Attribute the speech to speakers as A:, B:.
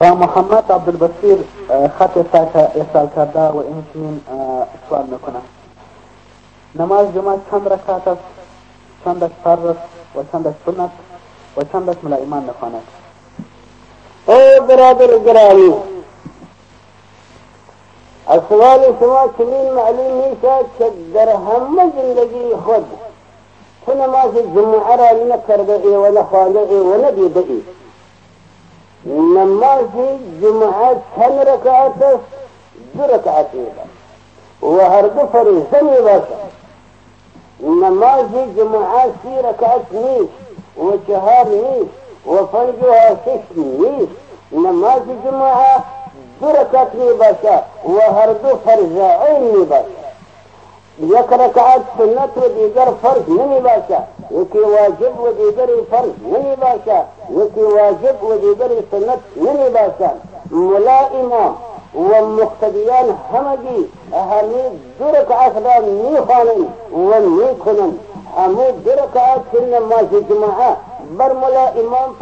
A: محمد عبدالبصیر خط ارسال کرده و این چنین سوال میکنه. نماز جمعه چند رکعت است؟ چندش فرض است و چندش سنت و چندش ملائمان میخواند؟
B: ای برادر گرامی از سوال شما چنین معلوم میشد که در همه زندگی خود تو نماز جمعه را نکرده ای و نخوانده ای و ندیده ای. نماز جمعه چند رکعت است؟ دو رکعت و هر دو فریضه می باشد نماز جمعه سی رکعت نیست و چهار نیست و پنجها شش نیست. نماز جمعه دو رکعت می باشد و هر دو فرض عین می باشد یک رکعت سنت و دیگر فرض نمی یکی واجب و دیگر فرض نمی باشد یکی واجب و دیگر سنت نمی باشد ملا امام و مقتدیان همگی همه دو رکعت را می خوانند و می کنند همه دو رکعت نماز جمعه بر ملا امام